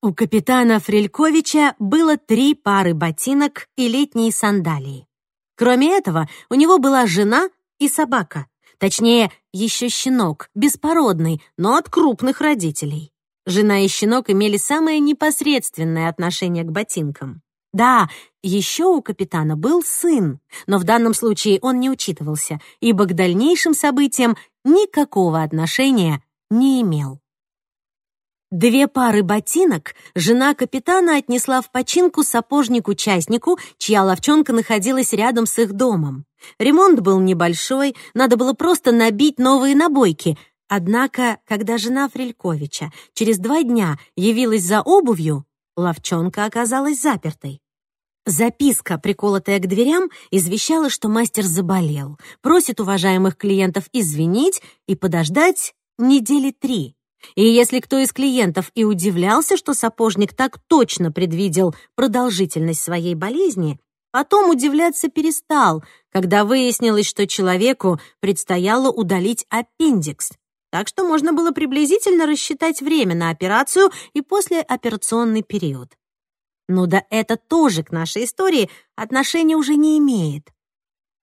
У капитана Фрельковича было три пары ботинок и летние сандалии. Кроме этого, у него была жена и собака. Точнее, еще щенок, беспородный, но от крупных родителей. Жена и щенок имели самое непосредственное отношение к ботинкам. Да, еще у капитана был сын, но в данном случае он не учитывался, ибо к дальнейшим событиям никакого отношения не имел. Две пары ботинок жена капитана отнесла в починку сапожнику-частнику, чья ловчонка находилась рядом с их домом. Ремонт был небольшой, надо было просто набить новые набойки. Однако, когда жена Фрельковича через два дня явилась за обувью, ловчонка оказалась запертой. Записка, приколотая к дверям, извещала, что мастер заболел, просит уважаемых клиентов извинить и подождать недели три. И если кто из клиентов и удивлялся, что сапожник так точно предвидел продолжительность своей болезни, потом удивляться перестал, когда выяснилось, что человеку предстояло удалить аппендикс. Так что можно было приблизительно рассчитать время на операцию и послеоперационный период. Ну да это тоже к нашей истории отношения уже не имеет.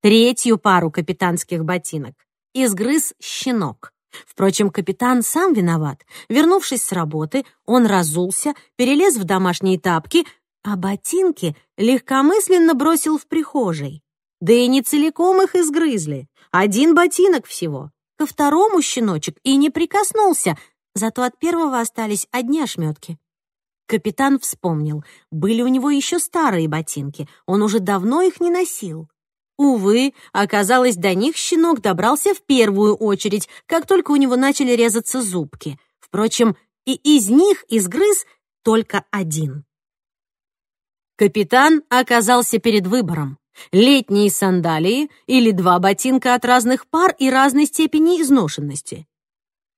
Третью пару капитанских ботинок изгрыз щенок. Впрочем, капитан сам виноват. Вернувшись с работы, он разулся, перелез в домашние тапки, а ботинки легкомысленно бросил в прихожей. Да и не целиком их изгрызли. Один ботинок всего. Ко второму щеночек и не прикоснулся, зато от первого остались одни ошметки. Капитан вспомнил, были у него еще старые ботинки, он уже давно их не носил. Увы, оказалось, до них щенок добрался в первую очередь, как только у него начали резаться зубки. Впрочем, и из них изгрыз только один. Капитан оказался перед выбором. Летние сандалии или два ботинка от разных пар и разной степени изношенности.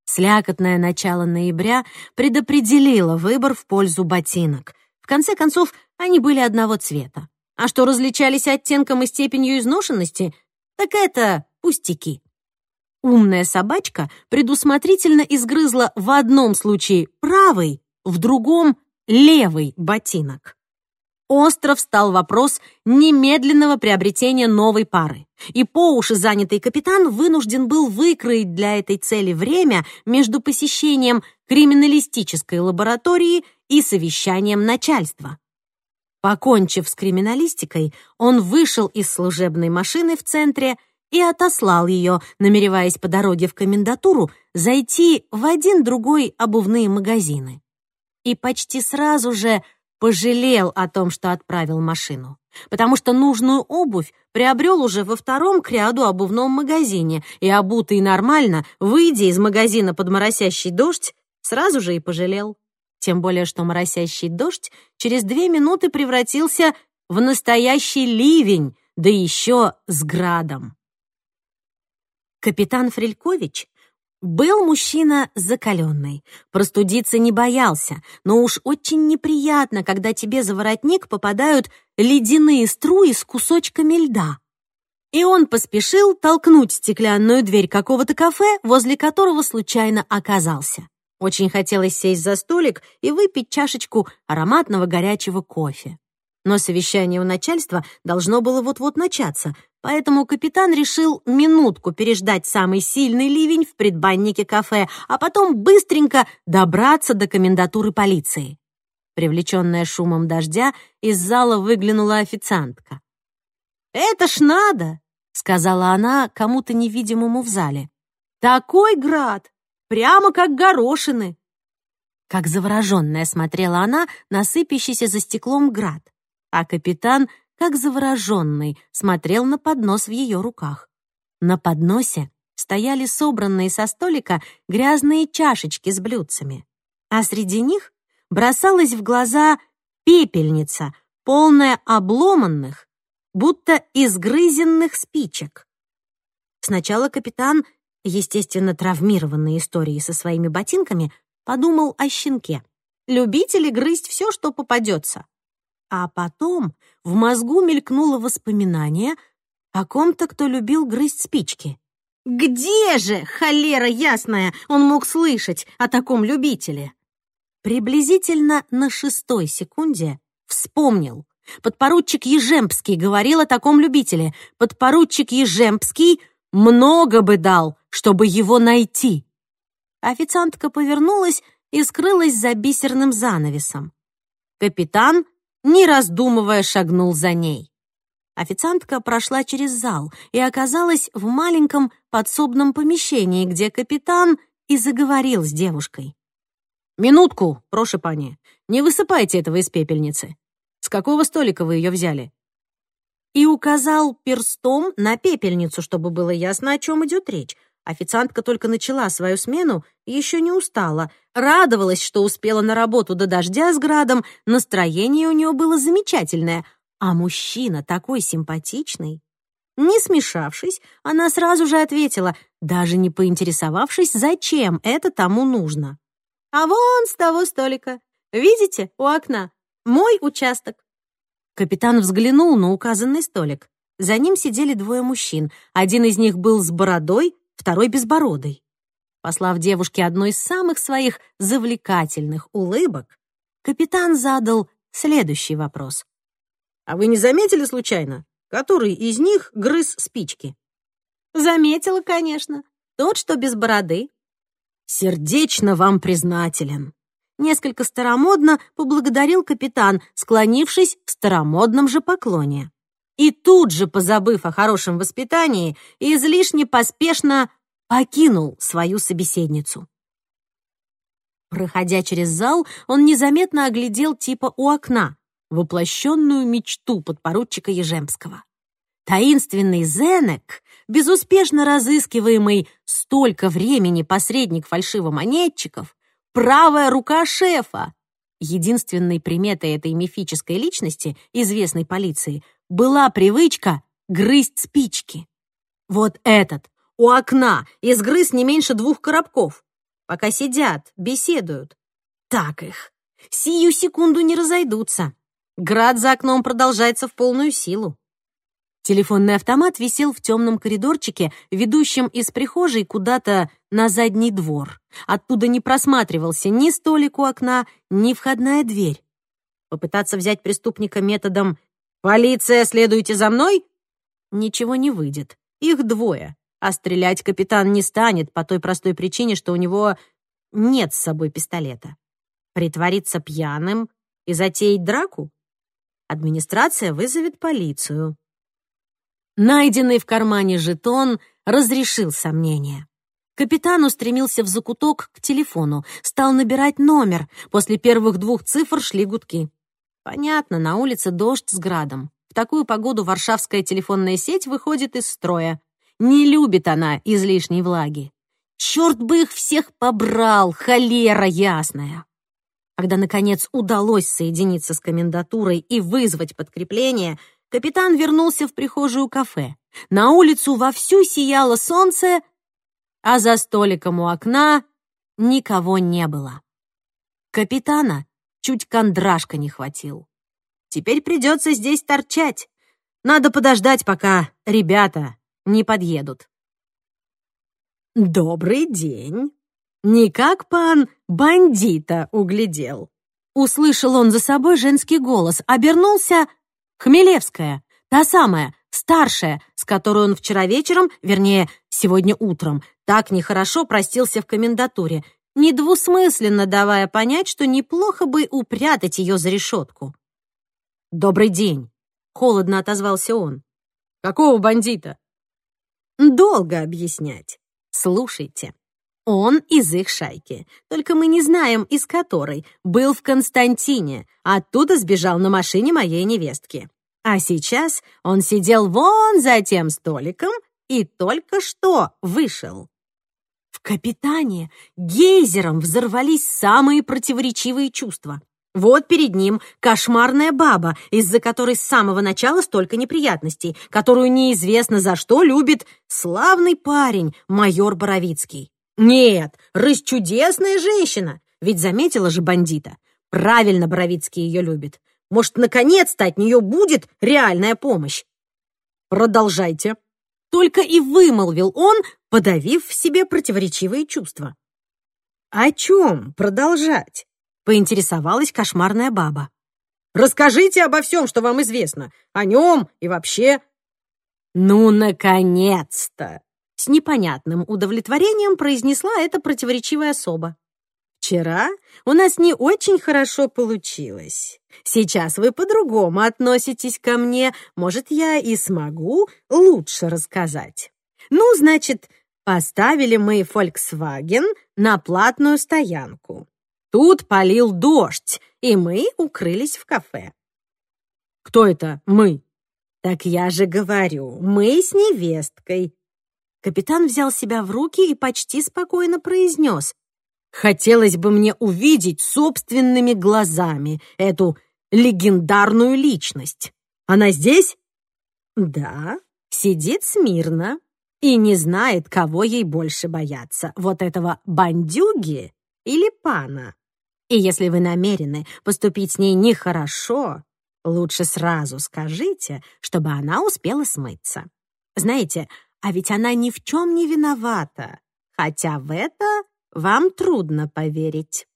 Слякотное начало ноября предопределило выбор в пользу ботинок. В конце концов, они были одного цвета. А что различались оттенком и степенью изношенности, так это пустяки. Умная собачка предусмотрительно изгрызла в одном случае правый, в другом — левый ботинок. Остро встал вопрос немедленного приобретения новой пары, и по уши занятый капитан вынужден был выкроить для этой цели время между посещением криминалистической лаборатории и совещанием начальства. Покончив с криминалистикой, он вышел из служебной машины в центре и отослал ее, намереваясь по дороге в комендатуру зайти в один-другой обувные магазины. И почти сразу же пожалел о том, что отправил машину, потому что нужную обувь приобрел уже во втором к ряду обувном магазине, и обутый нормально, выйдя из магазина под моросящий дождь, сразу же и пожалел. Тем более, что моросящий дождь через две минуты превратился в настоящий ливень, да еще с градом. Капитан Фрелькович был мужчина закаленный, простудиться не боялся, но уж очень неприятно, когда тебе за воротник попадают ледяные струи с кусочками льда. И он поспешил толкнуть стеклянную дверь какого-то кафе, возле которого случайно оказался. Очень хотелось сесть за столик и выпить чашечку ароматного горячего кофе. Но совещание у начальства должно было вот-вот начаться, поэтому капитан решил минутку переждать самый сильный ливень в предбаннике кафе, а потом быстренько добраться до комендатуры полиции. Привлеченная шумом дождя, из зала выглянула официантка. «Это ж надо!» — сказала она кому-то невидимому в зале. «Такой град! Прямо как горошины!» Как завороженная смотрела она на сыпящийся за стеклом град, а капитан, как завороженный, смотрел на поднос в ее руках. На подносе стояли собранные со столика грязные чашечки с блюдцами, а среди них бросалась в глаза пепельница, полная обломанных, будто изгрызенных спичек. Сначала капитан естественно, травмированной историей со своими ботинками, подумал о щенке. Любители грызть все, что попадется. А потом в мозгу мелькнуло воспоминание о ком-то, кто любил грызть спички. Где же, холера ясная, он мог слышать о таком любителе? Приблизительно на шестой секунде вспомнил. Подпоручик Ежемпский говорил о таком любителе. Подпоручик Ежемпский много бы дал, чтобы его найти. Официантка повернулась и скрылась за бисерным занавесом. Капитан, не раздумывая, шагнул за ней. Официантка прошла через зал и оказалась в маленьком подсобном помещении, где капитан и заговорил с девушкой. «Минутку, прошу пани, не высыпайте этого из пепельницы. С какого столика вы ее взяли?» И указал перстом на пепельницу, чтобы было ясно, о чем идет речь. Официантка только начала свою смену еще не устала. Радовалась, что успела на работу до дождя с градом, настроение у нее было замечательное. А мужчина такой симпатичный. Не смешавшись, она сразу же ответила, даже не поинтересовавшись, зачем это тому нужно. «А вон с того столика. Видите, у окна. Мой участок». Капитан взглянул на указанный столик. За ним сидели двое мужчин. Один из них был с бородой, второй безбородый. Послав девушке одной из самых своих завлекательных улыбок, капитан задал следующий вопрос. «А вы не заметили случайно, который из них грыз спички?» «Заметила, конечно. Тот, что без бороды». «Сердечно вам признателен». Несколько старомодно поблагодарил капитан, склонившись в старомодном же поклоне и тут же, позабыв о хорошем воспитании, излишне поспешно покинул свою собеседницу. Проходя через зал, он незаметно оглядел типа у окна, воплощенную мечту подпоручика Ежемского. Таинственный Зенек, безуспешно разыскиваемый столько времени посредник фальшивомонетчиков, правая рука шефа. Единственной приметой этой мифической личности, известной полиции, была привычка грызть спички. Вот этот у окна изгрыз не меньше двух коробков, пока сидят, беседуют. Так их. Сию секунду не разойдутся. Град за окном продолжается в полную силу. Телефонный автомат висел в темном коридорчике, ведущем из прихожей куда-то на задний двор. Оттуда не просматривался ни столик у окна, ни входная дверь. Попытаться взять преступника методом «Полиция, следуйте за мной!» Ничего не выйдет. Их двое. А стрелять капитан не станет по той простой причине, что у него нет с собой пистолета. Притвориться пьяным и затеять драку? Администрация вызовет полицию. Найденный в кармане жетон разрешил сомнения. Капитан устремился в закуток к телефону, стал набирать номер. После первых двух цифр шли гудки. Понятно, на улице дождь с градом. В такую погоду варшавская телефонная сеть выходит из строя. Не любит она излишней влаги. Черт бы их всех побрал, холера ясная. Когда, наконец, удалось соединиться с комендатурой и вызвать подкрепление, капитан вернулся в прихожую кафе. На улицу вовсю сияло солнце, а за столиком у окна никого не было. Капитана чуть кондрашка не хватил. Теперь придется здесь торчать. Надо подождать, пока ребята не подъедут. «Добрый день!» Никак пан бандита углядел. Услышал он за собой женский голос, обернулся Хмелевская, та самая, старшая, с которой он вчера вечером, вернее, сегодня утром, так нехорошо простился в комендатуре, недвусмысленно давая понять, что неплохо бы упрятать ее за решетку. «Добрый день», — холодно отозвался он. «Какого бандита?» «Долго объяснять. Слушайте. Он из их шайки, только мы не знаем, из которой. Был в Константине, оттуда сбежал на машине моей невестки. А сейчас он сидел вон за тем столиком и только что вышел. В капитане гейзером взорвались самые противоречивые чувства. Вот перед ним кошмарная баба, из-за которой с самого начала столько неприятностей, которую неизвестно за что любит славный парень, майор Боровицкий. Нет, рысь чудесная женщина, ведь заметила же бандита. Правильно Боровицкий ее любит. Может, наконец-то от нее будет реальная помощь. Продолжайте. Только и вымолвил он, подавив в себе противоречивые чувства. «О чем продолжать?» поинтересовалась кошмарная баба. Расскажите обо всем, что вам известно. О нем и вообще. Ну, наконец-то! С непонятным удовлетворением произнесла эта противоречивая особа. Вчера у нас не очень хорошо получилось. Сейчас вы по-другому относитесь ко мне. Может, я и смогу лучше рассказать. Ну, значит, поставили мы Volkswagen на платную стоянку. Тут полил дождь, и мы укрылись в кафе. Кто это «мы»? Так я же говорю, мы с невесткой. Капитан взял себя в руки и почти спокойно произнес. Хотелось бы мне увидеть собственными глазами эту легендарную личность. Она здесь? Да, сидит смирно и не знает, кого ей больше бояться, вот этого бандюги или пана. И если вы намерены поступить с ней нехорошо, лучше сразу скажите, чтобы она успела смыться. Знаете, а ведь она ни в чем не виновата, хотя в это вам трудно поверить.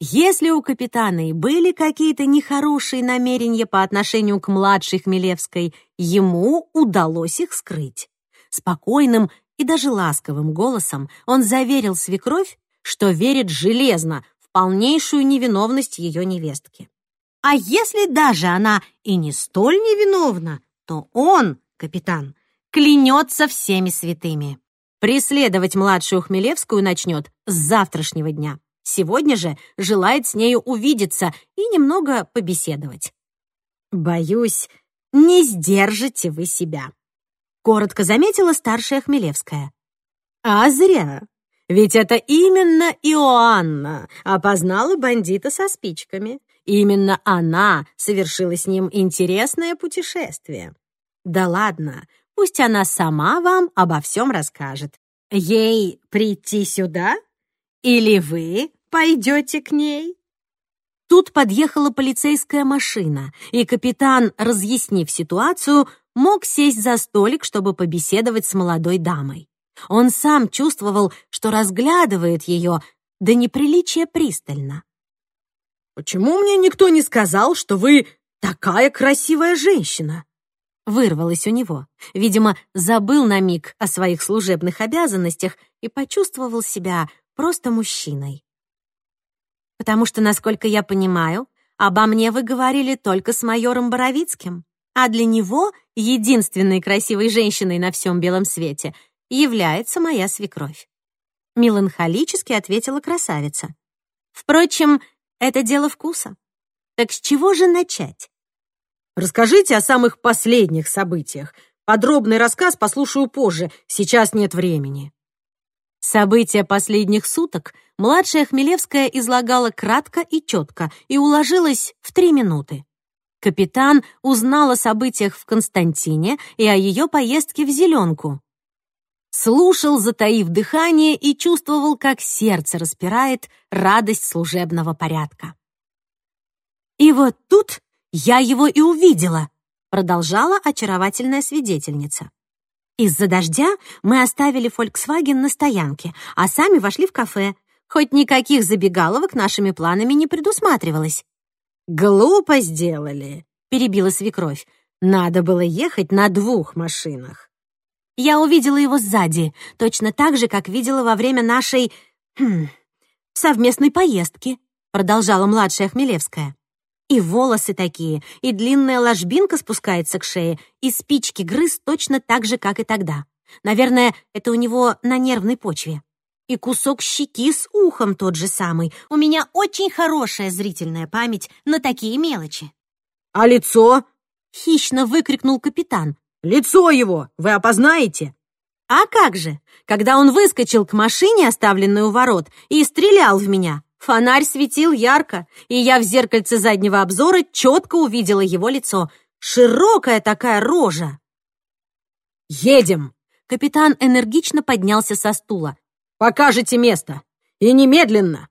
Если у капитана и были какие-то нехорошие намерения по отношению к младшей Хмелевской, ему удалось их скрыть. Спокойным и даже ласковым голосом он заверил свекровь, что верит железно в полнейшую невиновность ее невестки. А если даже она и не столь невиновна, то он, капитан, клянется всеми святыми. Преследовать младшую Хмелевскую начнет с завтрашнего дня. Сегодня же желает с нею увидеться и немного побеседовать. «Боюсь, не сдержите вы себя», — коротко заметила старшая Хмелевская. «А зря. Ведь это именно Иоанна опознала бандита со спичками. Именно она совершила с ним интересное путешествие. Да ладно, пусть она сама вам обо всем расскажет. Ей прийти сюда? Или вы пойдете к ней?» Тут подъехала полицейская машина, и капитан, разъяснив ситуацию, мог сесть за столик, чтобы побеседовать с молодой дамой. Он сам чувствовал, что разглядывает ее до неприличия пристально. «Почему мне никто не сказал, что вы такая красивая женщина?» Вырвалось у него. Видимо, забыл на миг о своих служебных обязанностях и почувствовал себя просто мужчиной. Потому что, насколько я понимаю, обо мне вы говорили только с майором Боровицким, а для него единственной красивой женщиной на всем белом свете является моя свекровь. Меланхолически ответила красавица. Впрочем, это дело вкуса. Так с чего же начать? Расскажите о самых последних событиях. Подробный рассказ послушаю позже, сейчас нет времени. События последних суток младшая Хмелевская излагала кратко и четко и уложилась в три минуты. Капитан узнал о событиях в Константине и о ее поездке в Зеленку. Слушал, затаив дыхание, и чувствовал, как сердце распирает радость служебного порядка. «И вот тут я его и увидела», продолжала очаровательная свидетельница. Из-за дождя мы оставили Volkswagen на стоянке, а сами вошли в кафе, хоть никаких забегаловок нашими планами не предусматривалось. «Глупо сделали», — перебила свекровь. «Надо было ехать на двух машинах». Я увидела его сзади, точно так же, как видела во время нашей... Хм, совместной поездки, продолжала младшая Хмелевская. И волосы такие, и длинная ложбинка спускается к шее, и спички грыз точно так же, как и тогда. Наверное, это у него на нервной почве. И кусок щеки с ухом тот же самый. У меня очень хорошая зрительная память на такие мелочи. «А лицо?» — хищно выкрикнул капитан. «Лицо его вы опознаете?» «А как же, когда он выскочил к машине, оставленной у ворот, и стрелял в меня, Фонарь светил ярко, и я в зеркальце заднего обзора четко увидела его лицо. Широкая такая рожа. «Едем!» Капитан энергично поднялся со стула. «Покажете место! И немедленно!»